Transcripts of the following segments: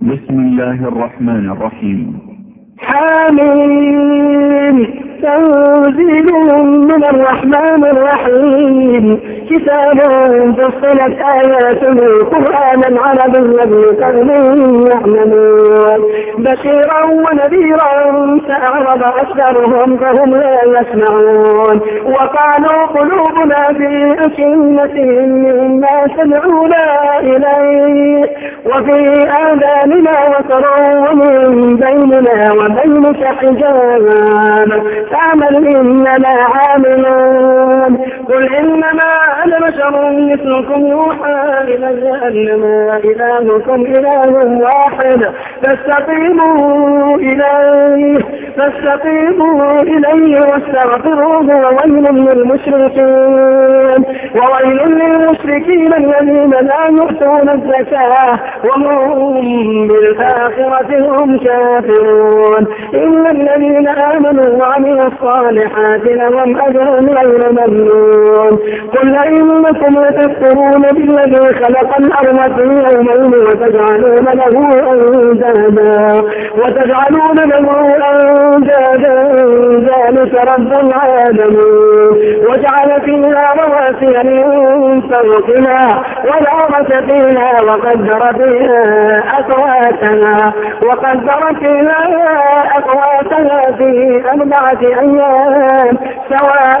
بسم الله الرحمن الرحيم. حامين تنزيل من الرحمن الرحيم. كتاب فصلت آياته قرآنا عربيا لقوم يعلمون. بشيرا ونذيرا فأعرض أكثرهم فهم لا يسمعون. وقالوا قلوبنا في أكنة مما سمعونا إليه. وفي آذاننا وقر ومن بيننا وبينك حجاب. فاعمل إننا عاملون. قل إنما أنا بشر مثلكم يوحى إلي أنما إلهكم إله واحد فاستقيموا إليه فاستقيموا إليه واستغفروه وويل للمشركين وويل للمشركين الذين لا يؤتون الزكاة وهم بالآخرة هم كافرون إلا الذين آمنوا وعملوا الصالحات لهم أجر غير ممنون قل إنكم لتكفرون بالذي خلق الأرض في يومين وتجعلون له أندادا. وتجعلون له أندادا. ذلك رب العالمين. وجعل فيها رواسي من فوقها والأرض فيها وقدر فيها أقواتها. وقدر فيها أقواتها في أربعة أيام سواء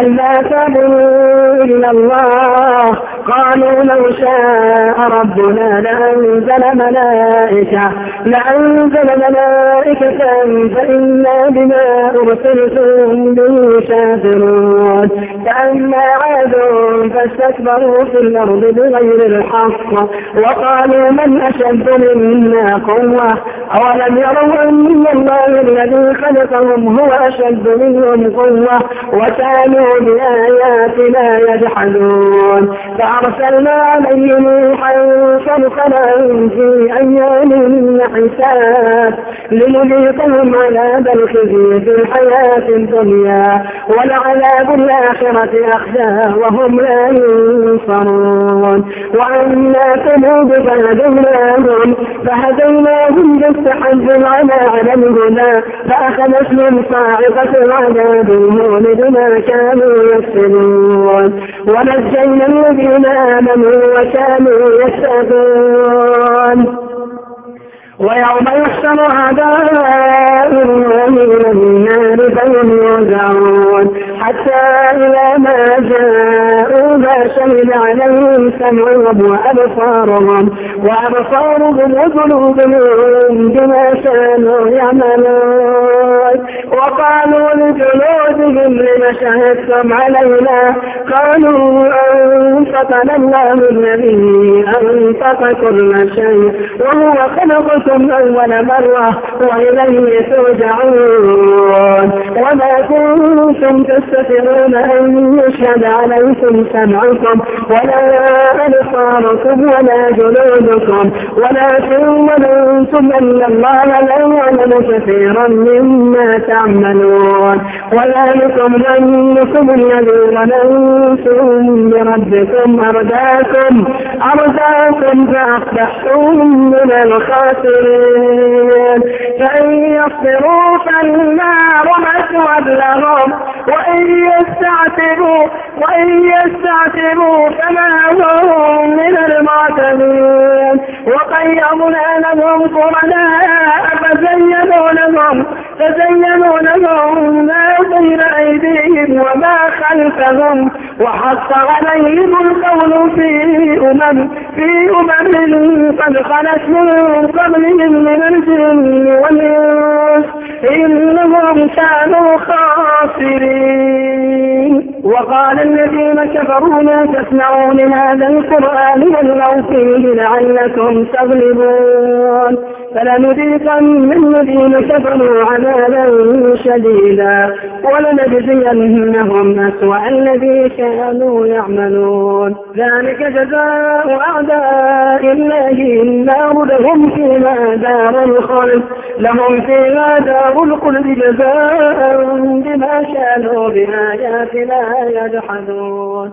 ألا تعبدوا إلا الله؟ قالوا لو شاء ربنا لأنزل ملائكة لأنزل ملائكة فإنا بما أرسلتم به شافرون فأما عاد فاستكبروا في الأرض بغير الحق وقالوا من أشد منا قوة؟ أولم يروا أن الله الذي خلقهم هو أشد منهم قوة وكانوا بآياتنا يجحدون. فأرسلنا عليهم ريحا صرخنا في أيام حساب لنذيقهم عذاب الخزي في الحياة الدنيا ولعذاب الآخرة أخزى وهم لا ينصرون. وأنا ثمود فهديناهم فهديناهم بالتحجر على عدم الهدى فأخذتهم صاعقة العذاب المهون بما كانوا يكسبون ونجينا الذين آمنوا وكانوا يتقون ويوم يحشر أعداء الله إلى النار فهم يوزعون حتى إذا ما جاءوا ما شهد عليهم سمعهم وأبصارهم وأبصارهم وقلوبهم بما كانوا يعملون. وقالوا لجلودهم لم شهدتم علينا؟ قالوا أنفقنا الله الذي أنفق كل شيء وهو خلقكم أول مرة وإليه ترجعون. وما كنتم تستطيعون أن يشهد عليكم سمعكم ولا أبصاركم ولا جلودكم ولكن ظننتم أن الله لا يعلم كثيرا مما تعملون. وذلكم ظنكم الذي ظننتم بربكم أرداكم. أرداكم فأصبحتم من الخاسرين. فإن يصبروا فالنار مثوى لهم. وإن يستعتبوا وإن يستعتبوا فما هم من المعتدين وقيضنا لهم قرناء فزينوا لهم فزينوا لهم ما بين أيديهم وما خلفهم. وحق عليهم القول في أمم في أمم قد خلت من قبلهم من الجن والإنس. إنهم كانوا خاسرين. وقال الذين كفروا لا تسمعوا لهذا القرآن والغوا فيه لعلكم تغلبون. فلنذيقن الذين كفروا عذابا شديدا ولنجزينهم أسوأ الذي كانوا يعملون. ذلك جزاء أعداء الله النار لهم فيما دار الخلد لهم فيما دار الخلد جزاء بما كانوا بآياتنا يجحدون.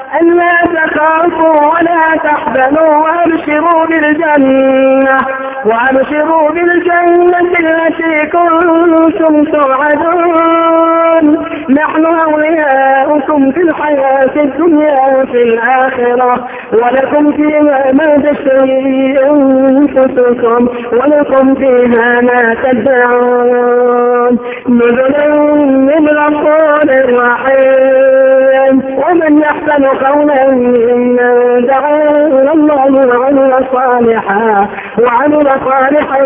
ألا تخافوا ولا تحزنوا وأبشروا بالجنة وأبشروا بالجنة التي كنتم توعدون. نحن أولياؤكم في الحياة الدنيا وفي الآخرة ولكم فيها ما تشتهي أنفسكم ولكم فيها ما تدعون. نزلا من غفور رحيم ومن يحسن قولا ممن دعا إلى الله وعمل صالحا وعمل صالحا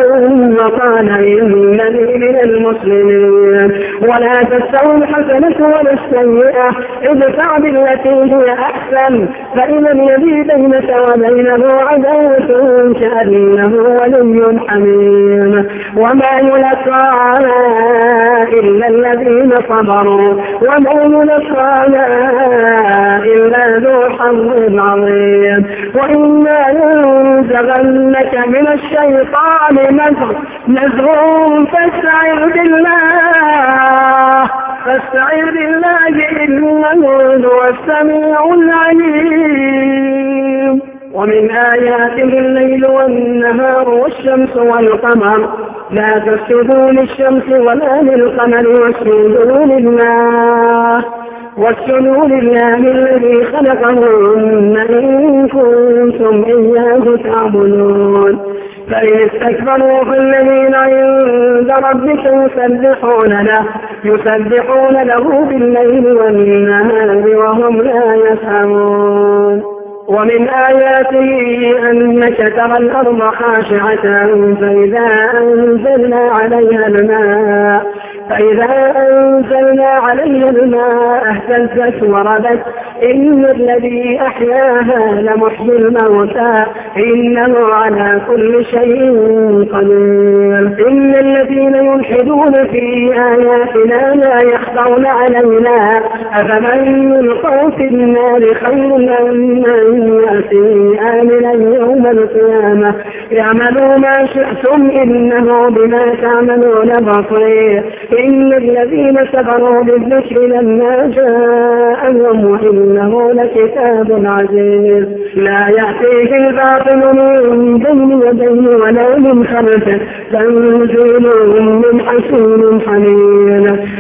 وقال إنني من المسلمين. ولا تستوي الحسنة ولا السيئة. ادفع بالتي هي أحسن. فإذا الذي بينك وبينه عداوة كأنه ولي حميم. وما يلقى إلا الذين صبروا. وما يلقى إلا ذو حظ عظيم. وإما ينزغنك من الشيطان نزغ نزغ فاستعذ بالله فاستعذ بالله إنه هو السميع العليم. ومن آياته الليل والنهار والشمس والقمر لا تسجدوا للشمس ولا للقمر واسجدوا لله واسجدوا لله الذي خلقهن إن كنتم إياه تعبدون. فإن استكبروا فالذين عند ربك يسبحون له يسبحون له بالليل والنهار وهم لا يسهمون ومن آياته أنك ترى الأرض خاشعة فإذا أنزلنا عليها الماء فإذا عليها الماء اهتزت وربت. إن الذي أحياها لمحيي الموتى. إنه على كل شيء قدير. إن الذين يلحدون في آياتنا لا يخضعون علينا. أفمن يلقى في النار خير من من يأتي آمنا يوم القيامة. اعملوا ما شئتم إنه بما تعملون بصير. إن الذين صبروا بالذكر لما جاءهم وإنه لكتاب عزيز. لا يأتيه الباطل من بين يديه ولا من خلفه. تنزيل من حكيم حميد.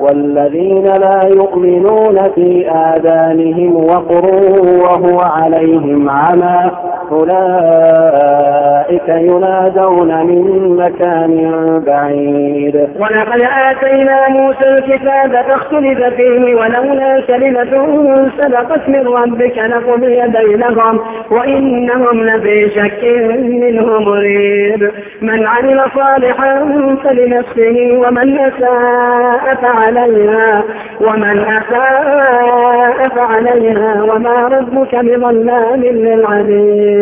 والذين لا يؤمنون في آذانهم وقر وهو عليهم عمى أولئك ينادون من مكان بعيد. ولقد آتينا موسى الكتاب فاختلف فيه ولولا كلمة سبقت من ربك لقضي بينهم وإنهم لفي شك منه مريب. من عمل صالحا فلنفسه ومن أساء فعليها ومن أساء فعليها وما ربك بظلام للعبيد.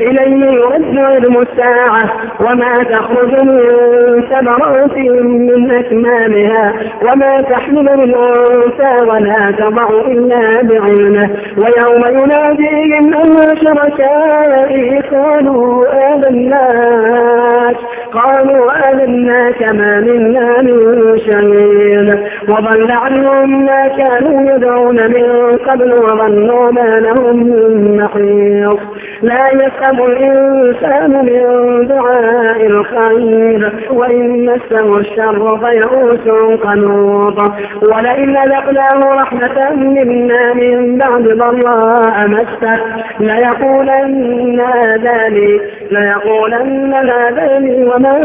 إليه يرد علم الساعة وما تخرج من ثمرات من أكمامها وما تحمل من أنثى ولا تضع إلا بعلمه. ويوم يناديهم أن شركائي قالوا آذناك قالوا آذنا كما منا من شهيد. وضل عنهم ما كانوا يدعون من قبل وظنوا ما لهم من محيص لا يسأم الإنسان من دعاء الخير وإن مسه الشر فيئوس قنوط. ولئن ذقناه رحمة منا من بعد ضراء مسه ليقولن هذا لي. ليقولن هذا لي وما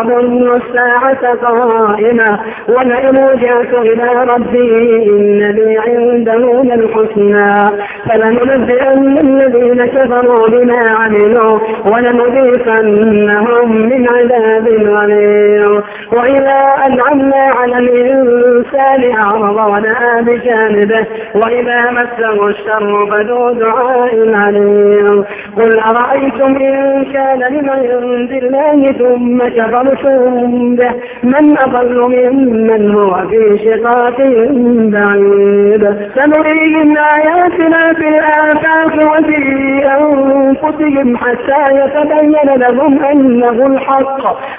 أظن الساعة قائمة. ولئن رجعت إلى ربي إن لي عنده للحسنى. فلننبئن الذين كفروا بما عملوا ولنذيقنهم من عذاب غليظ. وإذا أنعمنا على الإنسان أعرض ونأى بجانبه وإذا مسه الشر فذو دعاء عليم. قل أرأيتم إن كان لمن الله ثم كفرتم به. من أضل ممن هو في شقاق بعيد. سنريهم آياتنا في الآفاق وفي أنفسهم حتى يتبين لهم أنه الحق.